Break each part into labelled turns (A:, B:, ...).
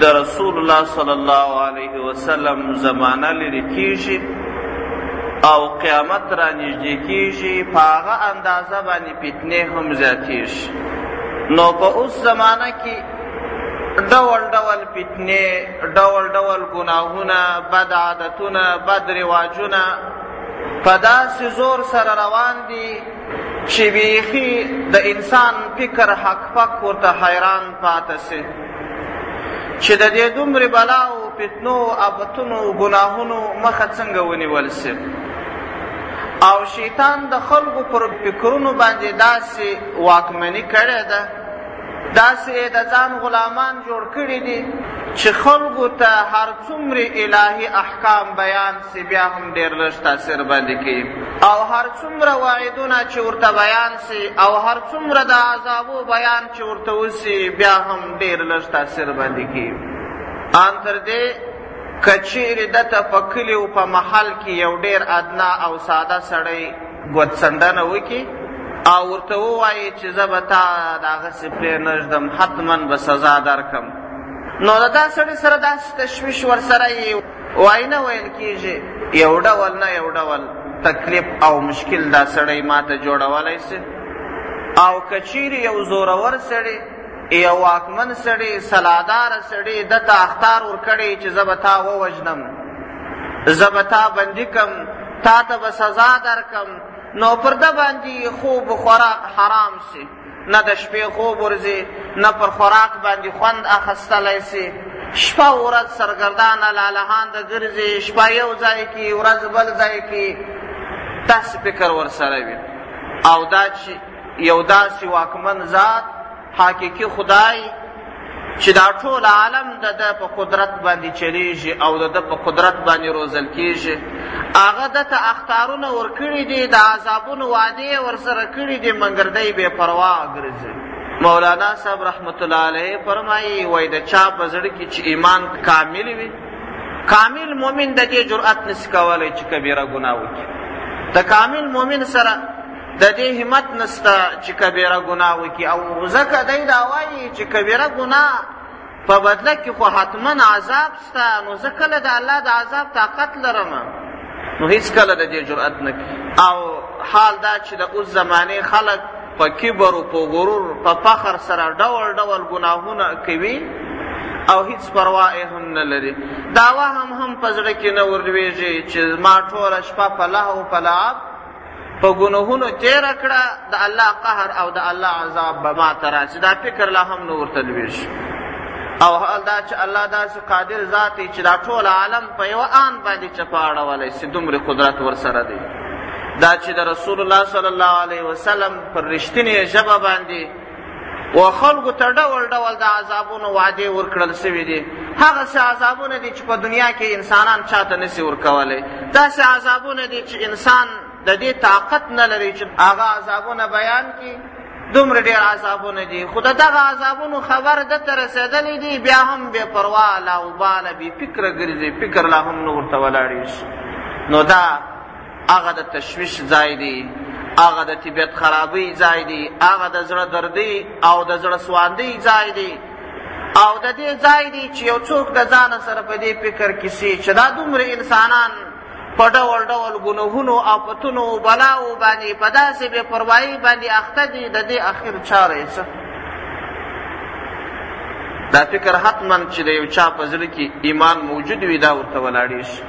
A: د
B: رسول الله صلی الله علیه وسلم زمانه لري کیږي او قیامت را نږدې کیږي په هغه اندازه باندې فتنې هم زیاتیږي نو په اوس زمانه کې ډول ډول فتنې ډول ډول ګناهونه بد عادتونه بد رواجونه په داسې زور سره روان دي چې بیخي د انسان فکر حق پک ورته حیران پاته سي چې د دې دومره بلا او فتنو او آفتونو او ګناهونو مخه څنګه ونیول سي او شیطان د خلکو پر فکرونو باندې داسې واکمني کړې ده داسې د ځان غلامان جوړ کړي دي چې خلکو ته هر څومره الهي احکام بیان سي بیا هم ډېر لږ تاثیر باندې کوي او هر څومره وعدونه چې ورته بیان سي او هر څومره د عذابو بیان چې ورته وسي بیا هم ډیر لږ تاثیر باندې کی ان تر دې کچیر د تفکلی او په محل کې یو ډیر ادنا او ساده سړی ګوتسندنه وکي او ورته وایي چې زه به تا دغه سپری نږدم حتما به سزا درکم نو دا سړی سره داسې تشویش ورسره یي وای نه ویل کیږي یو ډول نه یو ډول تکلیف او مشکل دا سړی ماته جوړولای سي او کچیر یو زورور سړی یو واکمن سړی سلادار سړی د تا اختار ورکړي چې زبتا ووجنم زبتا بندي کم تا ته به سزا درکم نو پر د باندې خوب خوراک حرام سي نه د شپې خوب ورځي نه پر خوراک باندې خوند اخستلای سي شپه ورځ سرګردانه لالهانده ګرځي شپه یو ځای کې ورځ بل ځای کې داسې فکر ورسره وي او دا چې یو داسې واکمن ذات حقیقي خدای چې دا ټول عالم د د په قدرت باندې چلیږي او د د په قدرت باندې روزل کیږي هغه د ته اختارونه ورکړي دي د عذابونو وعده ورسره کړي دي مګر دی بې پروا ګرځي مولانا صاحب رحمت الله علیه فرمایي وای د چا په زړه کې چې ایمان کامل وي کامل مؤمن د دې جرأت نس کولای چې کبیره ګناه وکړي د کامل مؤمن سره د دې همت نسته چې کبیره ګناه وکړي او ځکه دی دا وایي چې کبیره ګناه په بدله کې خو حتما عذاب سته نو زه کله د الله د عذاب طاقت لرم نو هیڅ کله د دې جرأت نه او حال دا چې د اوس زمانې خلک په کبر او په غرور په فخر سره ډول ډول ګناهونه کوي او هیڅ پروا هم نه لري داوا هم هم په زړه کې نه ورلوېږي چې ما ټوله شپه په لهو په لعب په ګناهونو تیر کړه د الله قهر او د الله عذاب به ما تر چې دا فکر لا هم نور تلويش او حال دا چې الله داسې قادر ذات چې دا ټول عالم په یو آن باندې چپاړه ولای چې دومره قدرت ورسره دی دا چې د رسول الله صلی الله علیه وسلم پر رښتینې ژبه باندې و خلکو ته ډول ډول د عذابونو وعدې ورکړل سوي دي هغه څه عذابونه دي چې په دنیا کې انسانان چاته نسي ورکولی داسې عذابونه دي چې انسان د دې طاقت نه لري چې هغه عذابونه بیان کړي دومره ډېر عذابونه دي خو د دغه عذابونو خبر ده ته رسېدلی دي بیا هم بې پروا لاوباله بې فکره ګرځي فکر لا هم نه ورته ولاړېږي نو دا هغه د تشویش ځای دی هغه د طبیعت خرابی ځای دی هغه د زړه دردی او د زړه سواندی ځای دی او د دې ځای دی چې یو څوک د ځان سره په دې فکر کې سي چې دا دومره انسانان په ډول ډول ګناهونو او پتونو او بلاو باندې په داسې بې پروايي باندې اخته دي د دې اخر چاره یې څه دا فکر حتما چې د یو چا په زړه کې ایمان موجود وي دا ورته ولاړېږي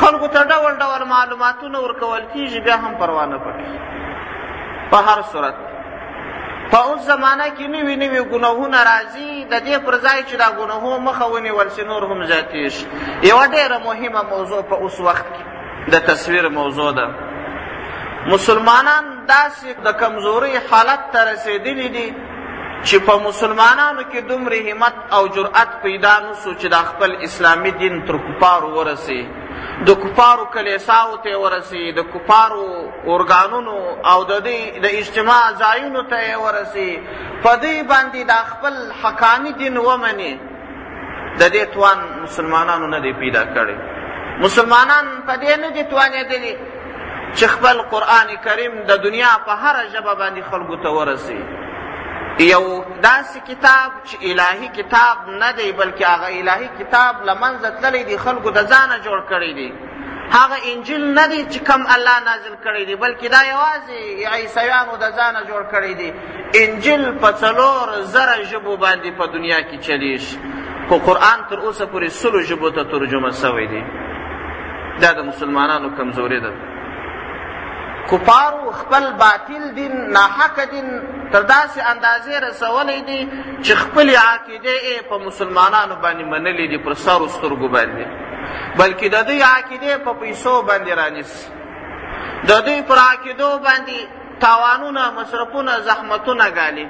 B: خلکو ته ډول ډول معلوماتونه ورکول کیږي بیا هم پروا نه پکې په هر صورت په اوس زمانه کې نوي نوي ګناهونه راځي د دې پر ځای چې دا ګناهو مخه ونیول سي نور هم زیاتې شي یوه ډېره مهمه موضوع په اوس وخت کې د تصویر موضوع ده مسلمانان داسې د کمزورۍ حالت ته رسېدلي دي چې په مسلمانانو کې دومره همت او جرأت پیدا نه سو چې دا خپل اسلامي دین تر کفارو ورسي د کفارو کلیساو ته ورسی د کفارو ارګانونو او د دې د اجتماع ځایونو ته ورسی په دې باندې د خپل حقانی دین ومني د دې توان مسلمانانو نه دی پیدا کړی مسلمانان په دې نه دي توانېدلي چې خپل قرآن کریم د دنیا په هره ژبه باندې خلکو ته ورسي یو داسې کتاب چې الهي کتاب نه دی بلکې هغه الهي کتاب له منځه تللی دی خلکو د ځانه جوړ کړی دی هغه انجیل نه دی چې کم الله نازل کړی دی بلکې دا یوازې عیسویانو د ځانه جوړ کړی دی انجیل په څلور زره ژبو باندې په دنیا کې چلیږي خو قرآن تر اوسه پورې سلو ژبو ته ترجمه سوی دی دا د مسلمانانو کمزوري ده کفارو خپل باطل دین ناحق دین تر داسې اندازې رسولی دی چې خپلې عقیدې په مسلمانانو باندې منلې دي پر سرو سترګو باندې بلکې د دوی عقیدې په پیسو باندې رانیسي د دوی پر عقیدو باندې تاوانونه مصرفونه زحمتونه ګالي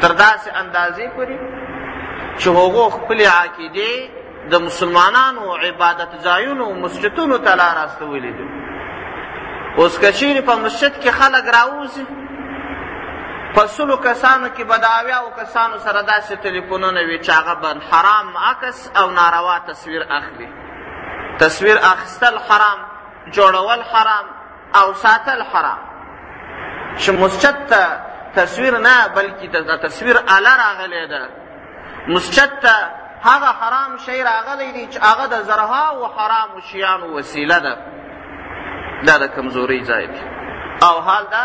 B: تر داسې اندازې پورې چې هغو خپلې عقیدې د مسلمانانو عبادت ځایونو مسجدونو ته لار استولې دي اوس که چیرې په مسجد کې خلک راوځي په سلو کسانو کې به د اویاو کسانو سره داسې تلیفونونه وي چې هغه به حرام عکس او ناروا تصویر اخلي تصویر اخیستل حرام جوړول حرام او ساتل حرام چې مسجد ته تصویر نه بلکې د تصویر اله راغلی ده مسجد ته هغه حرام شی راغلی دی چې هغه د زرهاو حرامو شیانو وسیله ده دا د کمزورۍ ځای دی او حال دا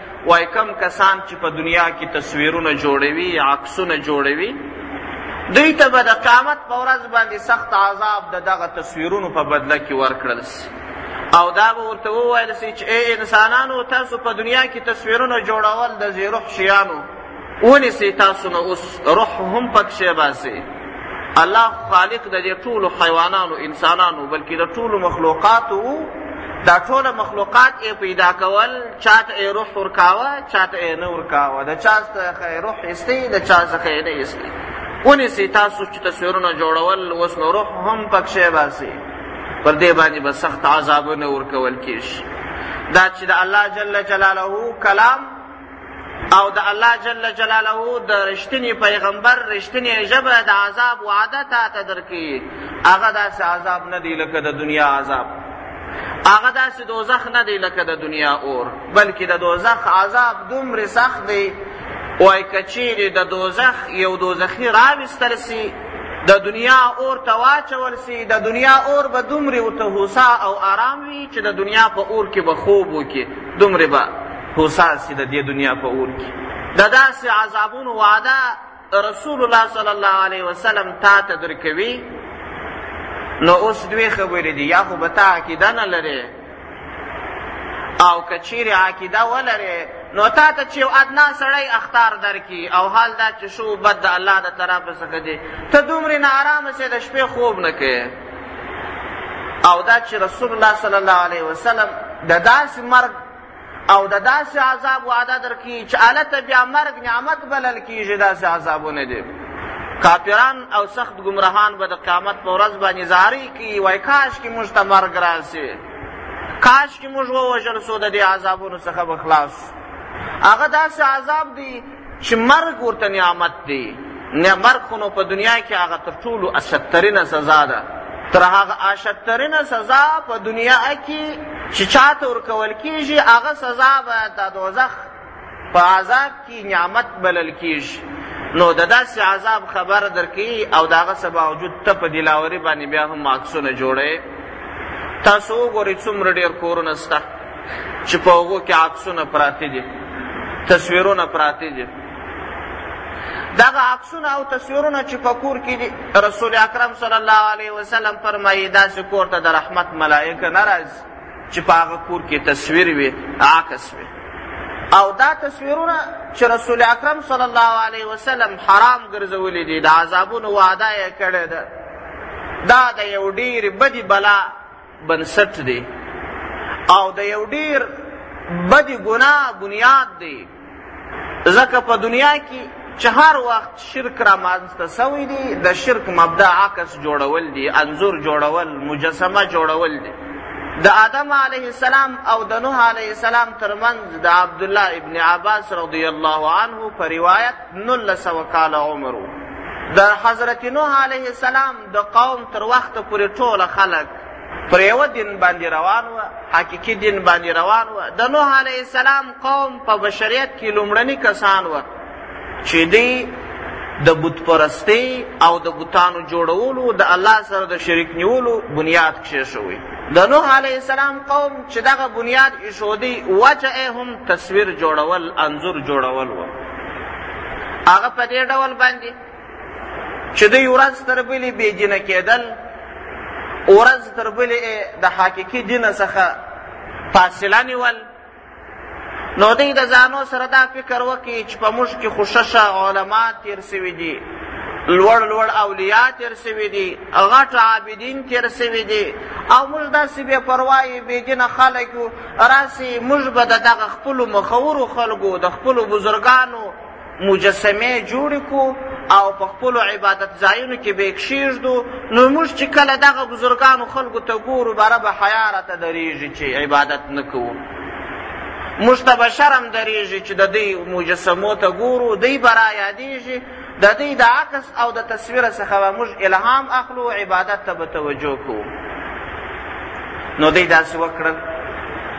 B: وای کم کسان چې په دنیا کې تصویرونه جوړوي عکسونه جوړوي دوی ته به د قیامت په ورځ باندې سخت عذاب د دغه تصویرونو په بدله کې ورکړل سي او دا به ورته وویل سي چې ای انسانانو تاسو په دنیا کې تصویرونه جوړول د زیروح شیانو ونیسي تاسو نو اوس روح هم پکښې باسي الله خالق د دې ټولو حیوانانو انسانانو بلکې د ټولو مخلوقاتو دا ټول مخلوقات یې پیدا کول چاته یې روح ورکاوه چاته یې نه ورکاوه د چا څخه یې روح ایستی د چا څخه یې نه ایستی ونیسي تاسو چې تصویرونه جوړول اوس نو روح هم پکښې باسي پر دې باندې به سخت عذابونه ورکول کېږي دا چې د الله جل جلاله کلام او د الله جل جلاله د رښتینی پیغمبر رښتینی ژبه د عذاب وعده تا ته درکې هغه داسې عذاب نه دی لکه د دنیا عذاب هغه داسې دوزخ نه دی لکه د دنیا اور بلکې د دوزخ عذاب دومره سخت دی وای که چیرې د دوزخ یو دوزخي راویستل سي د دنیا اور ته واچول سي د دنیا اور به دومره ورته هوسا او آرام وي چې د دنیا په اور کې به خوب وکړي دومره به هوسا سي د دې دنیا په اور کې د داسې عذابونو وعده رسول الله صلی الله علیه وسلم تا ته درکوي نو اوس دوی خبرې دي یا خو به تا عقیده نه لرې او که چیرې عقیده ولرې نو تا ته چې یو ادنا سړی اختار درکي او حال دا چې شو بد د الله د طرفه څخه دی ته دومرې ناارامه سې د شپې خوب نه کوې او دا چې رسول الله صلی الله علیه وسلم د داسې مرګ او د داسې عذاب وعده درکړي چې هلته بیا مرګ نعمت بلل کېږي داسې عذابونه دي کافران او سخت ګمراهان به د قیامت په ورځ باندې زارۍ کوي وایي کاش کې موږ ته مرګ راسي کاش کې موږ ووژل سو د دې عذابونو څخه به خلاص هغه داسې عذاب دی چې مرګ ورته نعمت دی نه مرګ خو نو په دنیا کې هغه تر ټولو اشدترینه سزا ده تر هغه اشدترینه سزا په دنیا کې چې چاته ورکول کېږي هغه سزا به د دوزخ په عذاب کې نعمت بلل کېږي نو د داسې عذاب خبر درکې او د هغه څه باوجود ته په دلاوري باندې بیا هم عکسونه جوړوې تاسو وګورئ څومره ډېر کورونه سته چې په هغو کې عکسونه پراته دي تصویرونه پراته دي دغه عکسونه او تصویرونه چې په کور کې دي رسول اکرم صلی الله علیه وسلم فرمایي داسې کور ته د رحمت ملایکه نه راځي چې په هغه کور کې تصویر وي عکس وي او دا تصویرونه چې رسول اکرم صلی الله علیه وسلم حرام ګرځولي دي د عذابونو وعده یې کړې ده دا د یو ډېرې بدې بلا بنسټ دی او د یو ډیر بدی ګناه بنیاد دی ځکه په دنیا کې چې هر وخت شرک را مانځته سوی دی د شرک مبدا عکس جوړول دی انظور جوړول مجسمه جوړول دی د آدم علیه السلام او د نوح علیه السلام ترمنځ د عبدالله ابن عباس رضی الله عنه په روایت نولس سوه کاله عمر و د حضرت نوح علیه السلام د قوم تر وخته پورې ټوله خلک پر یوه دین باندې روان وه حقیقي دین باندې روان وه د نوح علیه السلام قوم په بشریت کې لومړني کسان وه چې دوی د بت پرستی او د بوتانو جوړولو د الله سره د شریک نیولو بنیاد کښېښوی د نوح علیه السلام قوم چې دغه بنیاد ایښودی وجه هم تصویر جوړول انځور جوړول و هغه په دې ډول باندې چې دوی ورځ تر بلې بې دینه کېدل ورځ تر بلې د حقیقي دین څخه فاصله نیول نو دوی د ځانو سره دا فکر وکړي چې په موږ کې خوششه علما تېر سوي دي لوړ لوړ اولیاء تېر سوي دي غټ عابدین تېر سوي دي او موږ داسې بې پروایې بې دینه خلک یو راسي موږ به د دغه خپلو مخورو خلکو د خپلو بزرګانو مجسمې جوړې کو او په خپلو عبادت ځایونو کې به یې کښېږدو نو موږ چې کله دغه بزرګانو خلکو ته ګورو بره به حیا راته درېږي چې عبادت نه کوو موږ ته به شرم درېږي چې د دوی مجسمو ته ګورو دوی به را یادېږي د دوی د عکس او د تصویر څخه به موږ الهام اخلو او عبادت ته به توجه کوو نو دوی داسې وکړل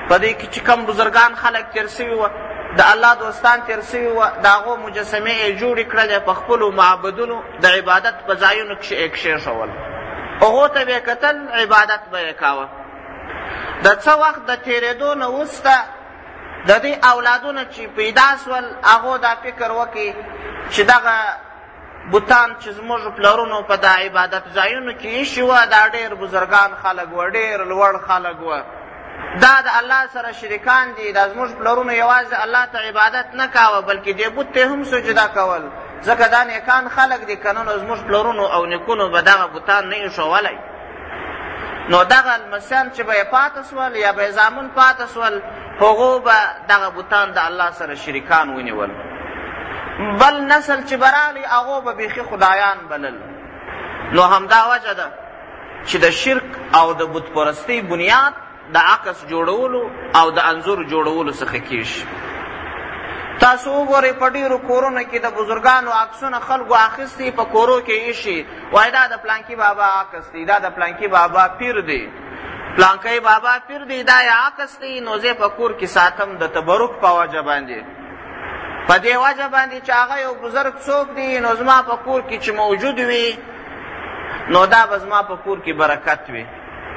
B: په دې کې چې کم بزرګان خلک تېر سوي وه د الله دوستان تېر سوي وه د هغو مجسمې یې جوړې کړلې په خپلو معبدونو د عبادت په ځایونو کښې یې کښېښول هغو ته به یې کتل عبادت به یې کاوه د څه وخت د تېرېدو نه وروسته د دوی اولادونه چې پیدا سول هغو دا فکر وکړي چې دغه بوتان چې زموږ پلرونو په دا عبادت ځایونو کې ایښي وه دا ډېر بزرګان خلک وه ډېر لوړ خلک وه دا د الله سره شریکان دي دا زموږ پلرونو یوازې الله ته عبادت نه کاوه بلکې دې بت ته هم سجده کول ځکه دا نیکان خلک دي که نه نو زموږ پلرونو او نیکونو به دغه بوتان نه ایښولی نو دغه المسیان چې به یې پاته سول یا به یې زامن پاته سول هغو به دغه بوتان د الله سره شریکان ونیول بل نسل چې به راغلی هغو به بیخي خدایان بلل نو همدا وجه ده چې د شرک او د بتپرستۍ بنیاد د عکس جوړولو او د انځور جوړولو څخه کیږي تاسو وګورئ په ډیرو کورونو کې د بزرګانو عکسونه خلکو اخیستي په کورو کې ایشي وایي دا د پلانکي بابا عکس دی دا د پلانکي بابا پیر دی پلانکی بابا پیر دی دا یا عکس دی نو زه په کور کې ساتم د تبرک په وجه باندې په دې وجه باندې چې هغه یو بزرګ څوک دی نو زما په کور کې چې موجود وي نو دا به زما په کور کې برکت وي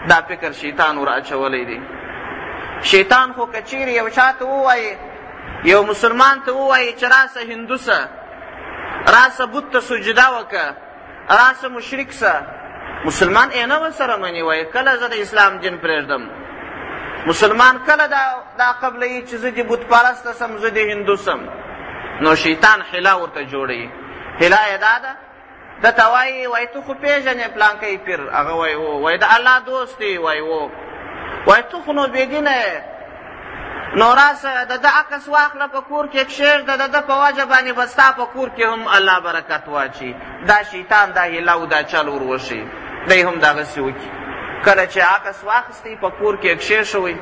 B: دا فکر شیطان ور اچولی دی شیطان خو که چیرې یو چا ته ووایې یو مسلمان ته ووایې چې راسه هندو سه راسه بت ته سجده وکړه راسه مشرک سه مسلمان یې نه ورسره مني وایي کله زه د اسلام دین پرېږدم مسلمان کله دا دا قبلوي چې زه د بت پرسته سم زه د هندو سم نو شیطان حلا ورته جوړوي حلا یې دا ده ده ته وایي وایي تو خو پېژنې پلانکی پیر هغه وایي و وایي د الله دوست دی وایي و وایي تو خو نو بېدینه یې نو راسه د ده عکس واخله په کور کې کښېږده د ده په وجه باندې به ستا په کور کې هم الله برکت واچي دا شیطان دا هیله او دا چل ور وښي دی هم دغسې وکړي کله چې عکس واخیستی په کور کې کښېښوئ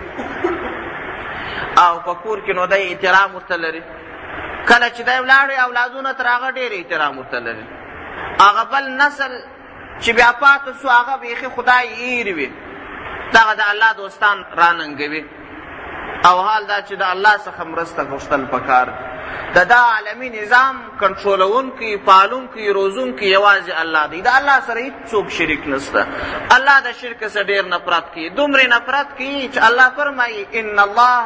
B: او په کور کې نو دی احترام ورته لري کله چې دی ولاړی اولادونه تر هغه ډېر احترام ورته لري هغه بل نسل چې بیا پاتې سو هغه بیخي خدای ایر وي دغه د الله دوستان راننګوي او حال دا چې د الله څخه مرسته غوښتل پکار دي د دا عالمي نظام کنټرولونکي پالونکي روزونکي یوازې الله دی د الله سره هیڅوک شریک نشته الله د شرک څخه ډېر نفرت کوي دومره نفرت کوي چې الله فرمایي ان الله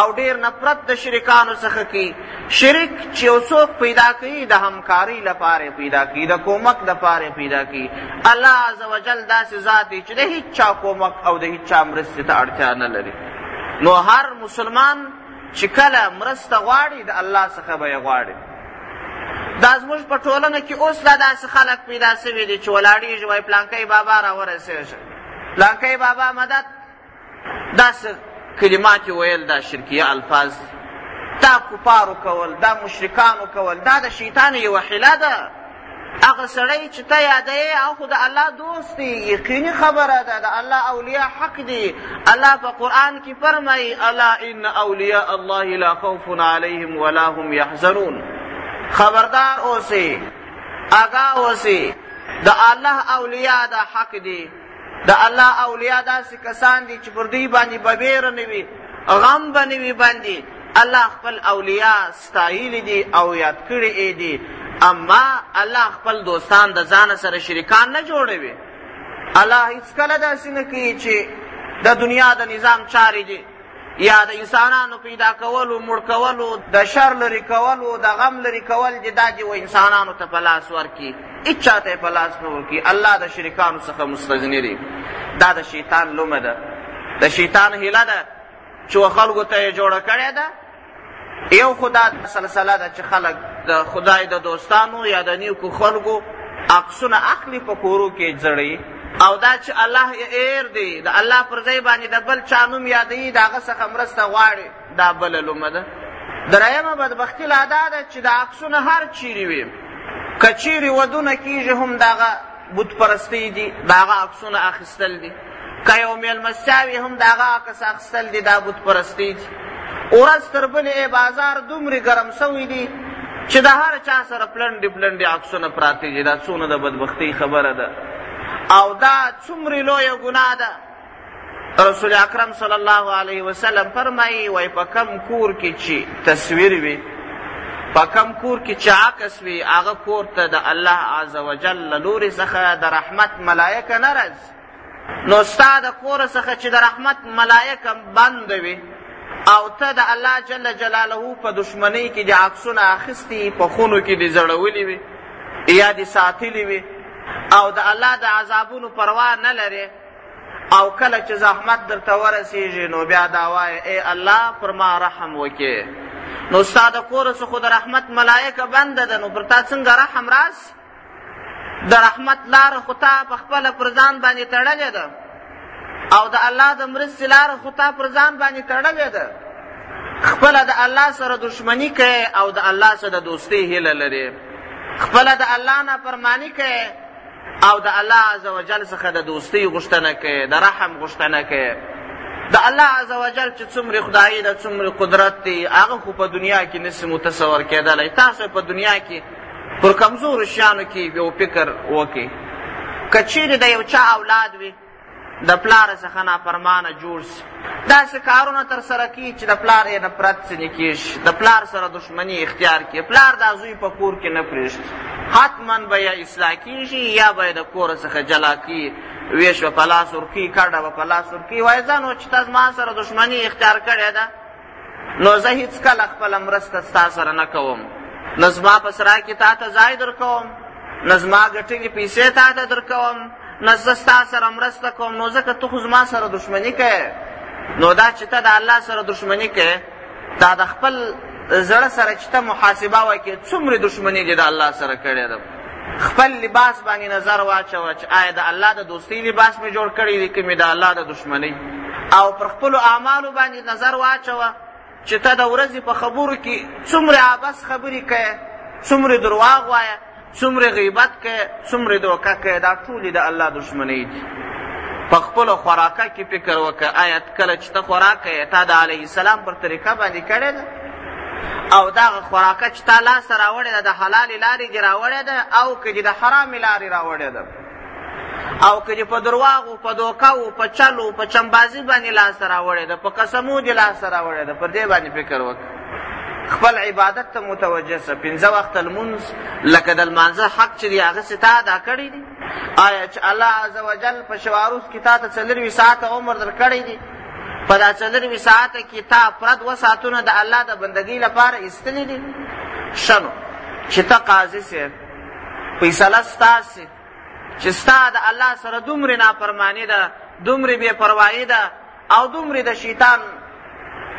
B: او ډیر نفرت د شریکانو څخه کی شریک چې یو څوک پیدا کوي د همکاري لپاره پیدا کوي د کومک لپاره پیدا کوي الله عزوجل داسې ذات دی چې د هیچا کومک او د هیچا مرستې ته اړتیا نه لري نو هر مسلمان چې کله مرسته غواړي د الله څخه به یې غواړي دا زموږ په ټولنه کې اوس لا داسې خلک پیدا سوي دي چې ولاړېږي وایي پلانکی بابا راورسېږي پلانکی بابا مدد داسې کلمات ویل دا شرکیه الفاظ دا کفارو کول دا مشرکانو کول دا د شیطان یوه حیله ده هغه سړی چې ته یادوې او خو د الله دوست دی یقیني خبره ده د الله اولیا حق دی الله په قرآن کې فرمایي الا ان اولیاء الله لا خوف علیهم ولا هم یحزنون خبردار اوسئ اګا اوسئ د الله اولیا د حق دی د الله اولیا داسې کسان دي چې پر دوی باندې به ویره نه وي غم به نه وي باندې الله خپل اولیا ستایلي دي او یاد کړي یې دي اما الله خپل دوستان د ځانه سره شریکان نه جوړوي الله هیڅکله داسې نه کوي چې د دنیا د نظام چارې دي یا د انسانانو پیدا کولو مړ کولو د شر لرې کولو د غم لرې کول چې دا چې و انسانانو ته په لاس ورکړي هېڅ چا ته یې په لاس نه ورکړي الله د شریکانو څخه مستغني دی دا د شیطان لومه ده د شیطان هیله ده چې و خلکو ته یې جوړه کړې ده یو خو دا سلسله ده چې خلک د خدای د دوستانو یا د نیکو خلکو عکسونه اخلي په کورو کې ځړي او دا چې الله یې ایر دی د الله پر ځای باندې د بل چا نوم یادوي د هغه څخه مرسته غواړي دا بله لومه ده درېیمه بدبختي لا دا ده چې د عکسونه هر چیرې وي که چیرې ودونه کیږي هم دغه بت پرستی دي د هغه عکسونه اخیستل دي که یو میلمستیا وي هم د هغه عکس اخیستل دي دا بت پرستي دي ورځ تر بلې بازار دومرې ګرم سوی دي چې د هر چا سره پلنډې پلنډې عکسونه پراته دي دا څونه د بدبختۍ خبره ده او دا څومرې لویه ګناه ده رسول اکرم صلی الله علیه وسلم فرمایي وای په کم کور کې چې تصویر وي په کم کور کې چې عکس وي هغه کور ته د الله عز وجل له لورې څخه د رحمت ملایکه نه راځي نو ستا د کور څخه چې د رحمت ملائکه بند وي او ته د الله جل جلاله په دشمنۍ کې د عکسونه اخیستي په خونو کې دې زړولي وي یا دې ساتلي وي او د الله د عذابونو پروا نه لرې او کله چې زحمت درته ورسیږي نو بیا دا وایې ای الله پر ما رحم وکې نو ستا د کور څخه د رحمت ملائکه بنده ده نو پر تا څنګه رحم راسي د رحمت لاره خو تا په خپله پر ځان باندې تړلې ده او د الله د مرستې لاره خو تا پر ځان باندې تړلې ده خپله د الله سره دښمني کوې او د الله سره د دوستۍ هیله لرې خپله د الله نافرماني کوې او د الله عز وجل څخه د دوستۍ غوښتنه کوې د رحم غوښتنه کوې د الله عز وجل چې څومره خدایي ده څومره قدرت دی هغه خو په دنیا کې نسي متصور کېدلی تاسو په دنیا کې پر کمزور شیانو کې یو فکر وکړي که چیرې د یو چا اولاد وي د پلار څخه نافرمانه جوړ سي داسې کارونه ترسره کړي چې د پلار یې نفرت ځینې کېږي د پلار سره دښمني اختیار کړي پلار دا زوی په کور کې نه پرېږدي حتما به یا اصلاح کېږي یا به یې د کوره څخه جلا کړي ویش به په لاس ورکوي کډه به په لاس ورکوي وایي ځه نو چې تا زما سره دښمني اختیار کړې ده نو زه هیڅکله خپله مرسته ستا سره نه کوم نه زما په سرا کې تا ته ځای در کوم نه زما ګټلې پیسې تا ته در کوم نه زه ستا سره مرسته کوم نو ځکه ته خو زما سره دښمني کوې نو دا چې ته د الله سره دښمني کوې دا د خپل زړه سره چې ته محاسبه وکړې څومره دښمني دې د الله سره کړې ده خپل لباس باندې نظر واچوه چې آیا د الله د دوستۍ لباس مې جوړ کړی دی که مې د الله د دشمنۍ او پر خپلو اعمالو باندې نظر واچوه چې ته د ورځې په خبرو کې څومره عبس خبرې کوې څومره درواغ وایه څومره غیبت کوې څومره دوکه کوې دا ټولې د الله دشمنۍ دي په خپلو خوراکه کې فکر وکړه آیا کله چې ته خوراک کوې تا د علیه السلام پر طریقه باندې کړې ده او دا خوراکه چې تا لاس ته راوړې ده د حلالې لارې دې راوړې ده او که دې د حرامې لارې راوړې ده او که دې په درواغو په دوکاو په چلو په چمبازي باندې لاس ته راوړې ده په قسمو دې لاس ته راوړې ده پر دې باندې فکر وکړه خپل عبادت ته متوجه سه پنځه وخت لمونځ لکه د لمانځه حق چې دی هغه ستا ادا کړی دی آیا چې الله عز وجل په شواروس کې تا ته څلروي ساعته عمر درکړی دی په دا څلور وی ساعت کې تا پرد و ساعتونه د الله د بندګۍ لپاره ایستلې دي شنو چې ته قاضي سي فیصله ستاسو چې ستا د الله سره دومره نافرمانی ده دومره بې پروايي ده او دومره د شیطان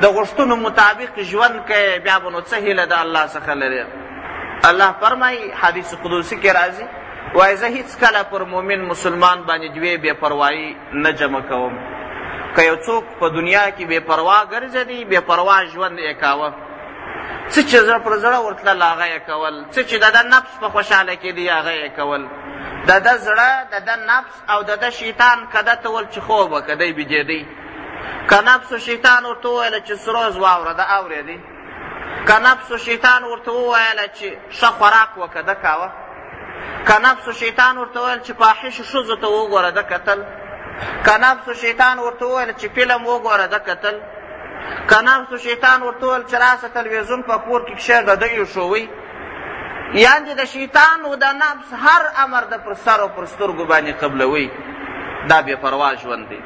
B: د غوښتنو مطابق ژوند کوي بیا به نو څه هیله د الله څخه لري الله فرمایي حدیث قدوسي کې راځي وایي زه هیڅکله پر مؤمن مسلمان باندې دوې بې پروايي نه جمع کوم که یو څوک په دنیا کې بې پروا ګرځېدی بې پروا ژوند یې کاوه څه چې زړه پر زړه ورتلل هغه یې کول څه چې د ده نفس په خوشحاله کېدی هغه یې کول د ده زړه د ده نفس او د ده شیطان که ده ته ول چې خوب که دی بېدېدی که نفس و شیطان ورته وویله چې سروز واوره ده اورېدی که نفس و شیطان ورته وویل چې ښه خوراک وکړه ده کاوه که نفس و شیطان ورته وویل چې فاحشو ښځو ته وګوره ده کتل که نفس و شیطان ورته وویل چې فلم وګوره ده کتل که نفس و شیطان ورته وویل چې راسه تلویزیون په کور کې کښېږده ده ایښوئ یعنې د شیطان و د نفس هر امر د پر سر او پر سترګو باندې قبلوئ دا بې پروا ژوند دی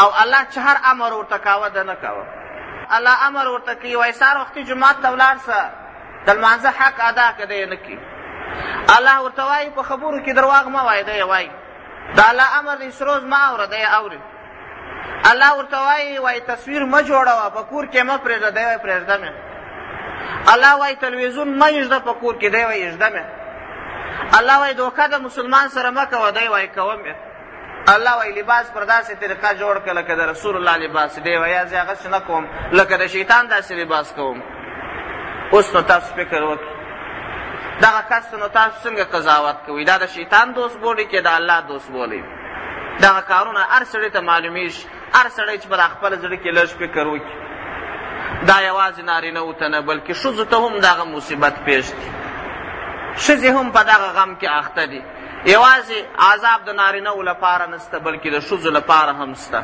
B: او الله چې هر امر ورته کاوه ده نه کاوه الله امر ورته کوي وایي سهار وختي جومات ته ولاړ سه د لمانځه حق ادا که دی نه کړي الله ورته وایي په خبرو کې درواغ مه وایه دی وایي د الله امر دی سروز مه اوره دی اوري الله ورته وایي وایي تصویر مه جوړوه په کور کې مه پرېږده دی وایي پرېږده مې الله وایي تلویزیون مه یږده په کور کې دی وایي یږده مې الله وایي دوکه د مسلمان سره مه کوه دی وایي کوم الله وی لباس پر داسې طریقه جوړ کړه لکه د رسول الله لباس دی ویا زه هغه نه کوم لکه د شیطان داسې لباس کوم اوس نو تاسو فکر وکړئ دغه کس نو تاسو څنګه قضاوت کوئ دا د شیطان دوست بولي که د الله دوست بولي دغه کارونه هر سړي ته معلومیږي هر سړی چې پر خپل زړه کې لږ فکر وکړي دا یوازې نارینه و ته نه بلکې ښځو ته هم دغه مصیبت پیښ دی ښځې هم په دغه غم کې اخته دي یوازې عذاب د نارینه و لپاره نسته بلکې د ښځو لپاره هم سته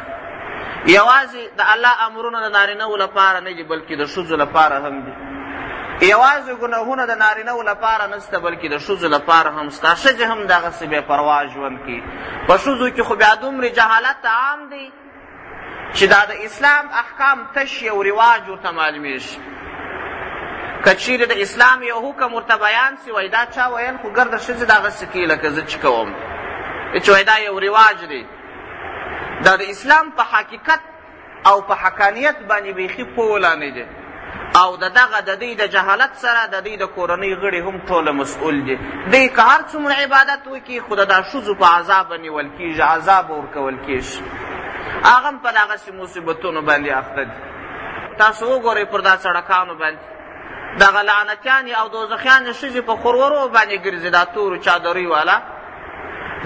B: یوازې د الله امرونه د نارینه و لپاره نه دي بلکې د ښځو لپاره هم دي یوازې ګناهونه د نارینه و لپاره نسته بلکې د ښځو لپاره هم سته ښځې هم دغسې بې پروا ژوند کوي په ښځو کې خو بیا دومرې جهالت عام دی چې دا د اسلام احکام تش یو رواج ورته معلومېږي که چیرې د اسلام یو حکم ورته بیان سي وایي دا چا ویل خو ګرده ښځې دغسې کوي لکه زه چې کوم چې وایي دا یو رواج دی دا د اسلام په حقیقت او په حقانیت باندې بیخي پوه لا نه دی او د دغه د دوی د جهالت سره د دوی د کورنۍ غړي هم ټوله مسؤل دي دوی که هر څومره عبادت وکړي خو د دا ښځو په عذاب نیول کېږي عذاب ورکول کېږي هغه هم په دغسې مصیبتونو باندې اخته دي تاسو وګورئ پر دا سړکانو باندې دغه لعنتیانې او دوزخیانې ښځې په خورورو باندې ګرځي دا تورو چادرۍ والا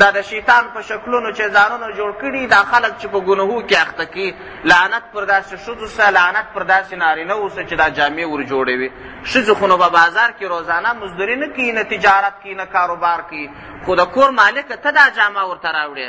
B: دا د شیطان په شکلونو چې ځانونه جوړ کړي دا خلک چې په ګناهو کې اخته کړي لعنت پر داسې ښځو سه لعنت پر داسې نارینه اوسه چې دا جامې ور جوړوي ښځې خو نو به بازار کې روزانه مزدوري نه کوي نه تجارت کوي نه کاروبار کوي خو د کور مالک ته دا جامه ورته راوړې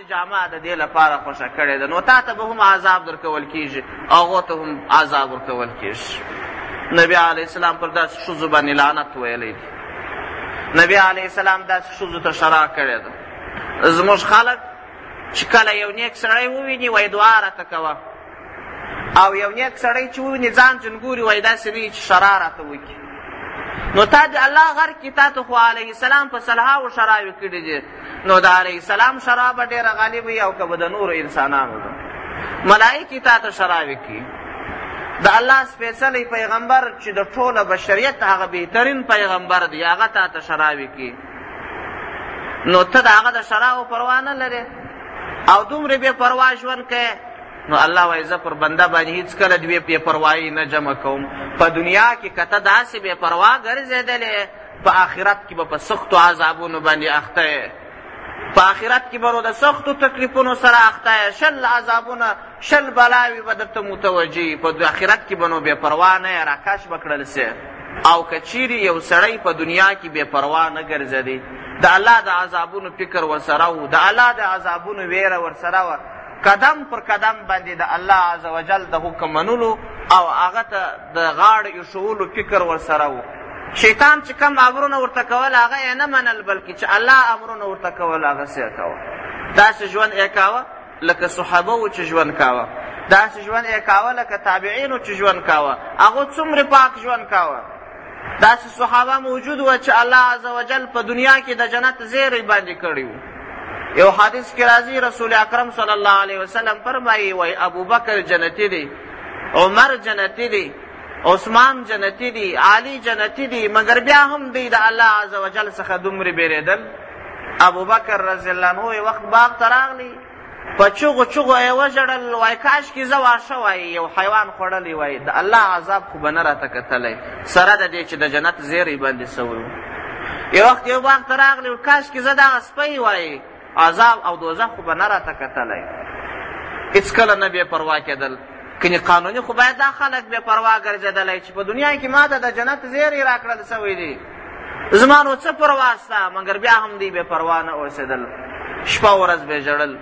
B: جامه د دې لپاره خوښه کړې ده نو تا ته به هم عذاب درکول کېږي هغو ته هم عذاب ورکول کېږي نبی علیه السلام پر داسې ښځو باندې لعنت ویلی دی نبی علیه السلام داسې ښځو ته شرا کړې ده زموږ خلک چې کله یو نیک سړی وویني وایي دعا راته کوه او یو نیک سړی چې وویني ځان جنګوري وایي داسې نه چې شرا راته وکړي نو تا د الله غر کې تا ته خو علیه السلام په صلحاو شراوې کړي دي نو د علیه السلام شراب به ډېره غالب وي او که به د نورو انسانانو ده ملایکې تا ته شراب کي د الله سپېڅلی پیغمبر چې د ټوله بشریت هغه بهترین پیغمبر دی هغه تا ته شراب کي نو ته د هغه د شرابو پروا نه لرې او دومره بې پروا ژوند کوې نو الله وایي زه پر بنده باندې هېڅکله دوې بې پروایي نه جمع کوم په دنیا کې که ته داسې بې پروا ګرځېدلې په آخرت کې به په سختو عذابونو باندې اخته یې په آخرت کې به د سختو تکلیفونو سره اخته یې شل عذابونه شل بلاوې به درته متوجه په آخرت کې به نو بې پروا نه یې راکش به کړل سي او که چیرې یو سړی په دنیا کې بې پروا نه ګرځېدی د الله د عذابونو فکر ورسره و د الله د عذابونو ویره ورسره وه قدم پر قدم باندې د الله عزوجل د حکم منلو او هغه ته د غاړې ایښولو فکر ورسره و شیطان چې کم امرونه ورته کول هغه یې نه منل بلکې چې الله امرونه ورته کول هغه سې کوه داسې ژوند یې کاوه لکه صحابه و چې ژوند کاوه داسې ژوند یې کاوه لکه تابعین و چې ژوند کاوه هغو څومره پاک ژوند کاوه داسې صحابه موجود و چې الله عزوجل په دنیا کې د جنت زیری باندې کړی وو یو حدیث کې راځي رسول اکرم صلی الله علیه وسلم فرمایي وای ابوبکر جنتی دی عمر جنتی دی عثمان جنتی دی علی جنتی دی مګر بیا هم دی د الله عزوجل څخه دومره بیریدل ابوبکر رضی الله عنه وخت باغ تراغلی په چغو چغو یې وژړل، وای کاشکې زه واښه وای، یو حیوان خوړلی وای، د الله عذاب خو به نه راته کتلی، سره د دې چې د جنت زیری بندې سوی و. یو وخت یو باغ ته راغلی و، کاشکې زه دغه سپی وای، عذاب او دوزخ خو به نه راته کتلی. هېڅکله نه بې پروا کېدل. کنې قانوني خو باید دا خلک بې پروا ګرځېدلی چې په دنیا کې ما ته د جنت زیری راکړل سوی دی. زما نو څه پروا سته مګر بیا هم دوی بې پروا نه اوسېدل شپه ورځ بې ژړل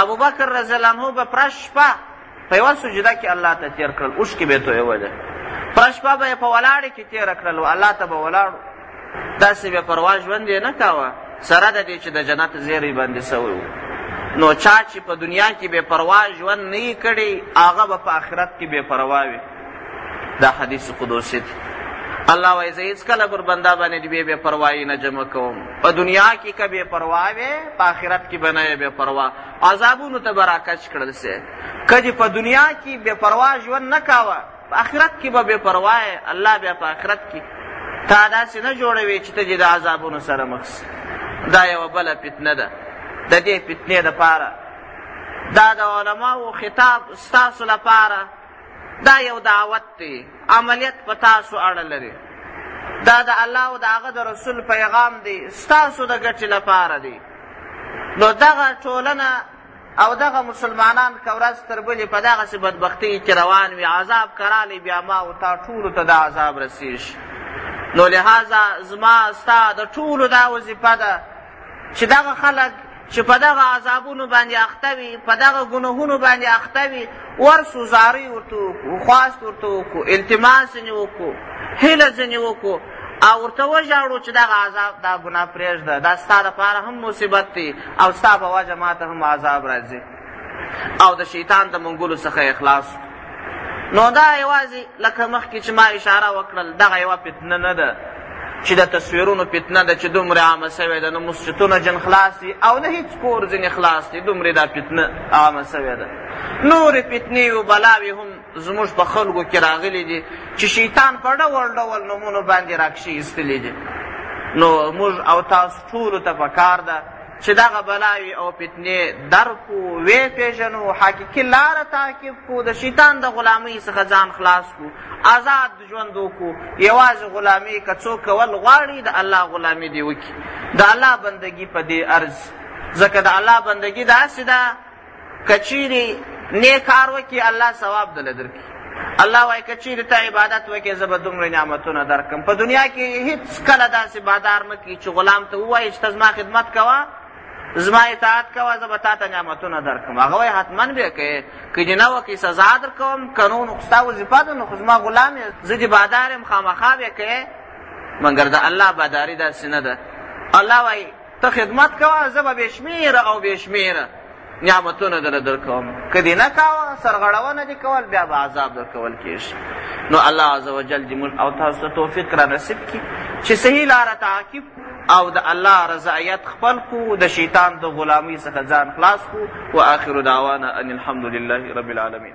B: ابوبکر رضی الله عنه به پرش شپه په یوه سجده کې الله ته تېر کړل اوښکې به یې تویولې پرش شپه به یې په ولاړې کې تېره کړل الله ته به ولاړو داسې بې پروا ژوند یې نه کاوه سره د دې چې د جنت زیری باندې سوی و نو چا چې په دنیا کې بې پروا ژوند نه کړي هغه به په آخرت کې بې پروا وي دا حدیث قدوسی دی الله وای زه هیڅ کله پر بنده باندې بې بې پروايي نه جمع کوم په دنیا کې که بې پروا وې په آخرت کې به نه یې بې پروا عذابونو ته به راکچ کړل سي که چې په دنیا کې بې پروا ژوند نه کاوه په آخرت کې به بې پروا یې الله بیا په آخرت کې تا داسې نه جوړوي چې ته چې د عذابونو سره مخ سي دا یوه بله فتنه ده د دې فتنې دپاره دا د علماو خطاب ستاسو لپاره دا یو دعوت دی عملیت په تاسو اړه لري دا د الله او د هغه د رسول پیغام دی ستاسو د ګټې لپاره دی نو دغه ټولنه او دغه مسلمانان که ورځ تر بلې په دغسې بدبختۍ کې روان وي عذاب کرالی بیا ما او تا ټولو ته دا عذاب رسېږي نو لهذا زما ستا د ټولو دا وظیفه ده چې دغه خلک چې په دغه عذابونو باندې اخته وي په دغه ګناهونو باندې اخته وي ورسو زارۍ ورته وکړو خواست ورته وکړو التماس ځینې وکړو هیله ځینې وکړو او ورته وژاړو چې دغه عذاب دا ګناه پرېږده دا ستا دپاره هم مصیبت دی او ستا په وجه ما ته هم عذاب راځي او د شیطان د منګولو څخه یې خلاص نو دا یوازې لکه مخکې چې ما اشاره وکړل دغه یوه فتنه نه ده چې د تصویرونو فتنه ده چې دومره عامه سوې ده نه مسجدونه جن خلاص دي او نه هیڅ کور ځینې خلاص دي دومره دا فتنه عامه سوې ده نورې فتنې او بلاوې هم زموږ په خلکو کې راغلي دي چې شیطان په ډول ډول نومونو باندې راکښې ایستلي دي نو موږ او تاسو ټولو ته پکار ده چې دغه بلاوې او فتنې درک کړو، ویې پېژنو، حقیقي لاره تعقیب کړو، د شیطان د غلامۍ څخه ځان خلاص کړو، ازاد ژوند وکړو، یوازې غلامي که څوک کول غواړي د الله غلامي دې وکړي، د الله بندګي په دې ارزي، ځکه د الله بندګي داسې ده که چیرې نیک کار وکړي الله ثواب دله درکړي الله وایي که چیرې ته عبادت وکړې زه به دومره نعمتونه درکړم په دنیا کې هیڅ کله داسې بادار نه کړي چې غلام ته ووایي چې ته زما خدمت کوه زما اطاعت کوه زه به تا ته نعمتونه درکړم هغه وایي حتما به کوې که دې نه وکړي سزا درکوم که نو نو ستا وظیفه ده نو خو زما غلام یې زه دې بادار یم خامخا به کوې مګر د الله باداري داسې نه ده الله وایي ته خدمت کوه زه به بې شمېره او بې شمېره نعمتونه در درکوم که دې نه کاوه سرغړونه دې کول بیا به عذاب درکول کېږي نو الله عز وجل دې مونږ او تاسو ته توفیق را نصیب کړي چې صحیح لاره تعقیب او د الله رضایت خپل کو د شیطان د غلامۍ څخه ځان خلاص کو و آخر دعوانا ان الحمد لله رب
C: العالمین